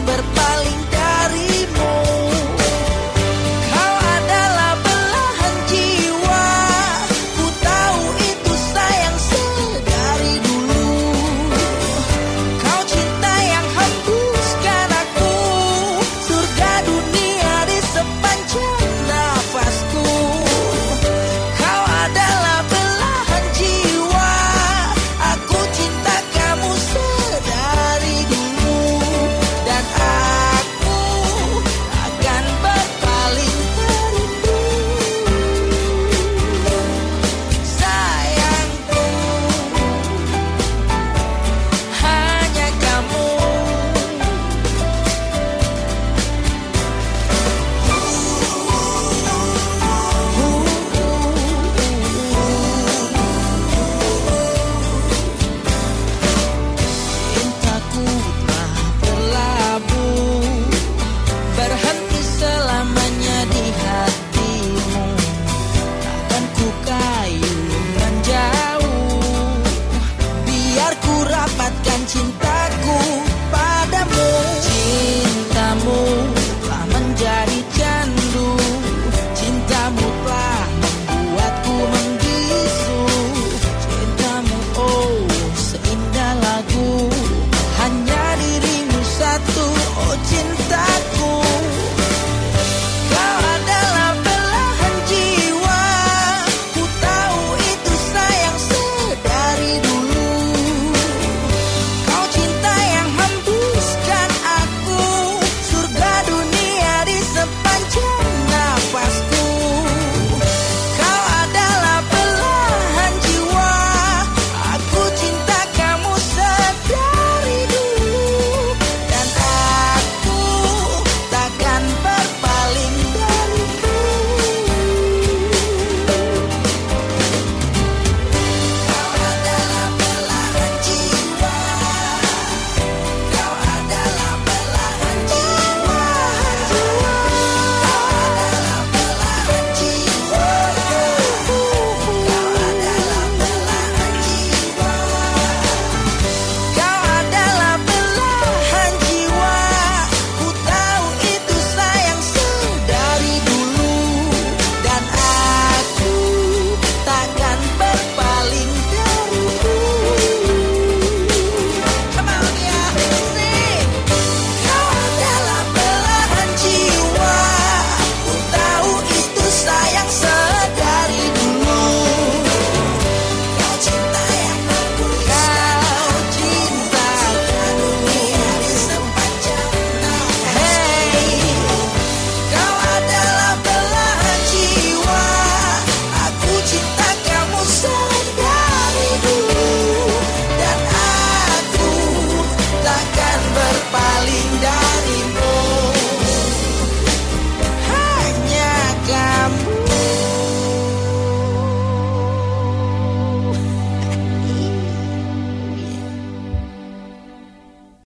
berpaling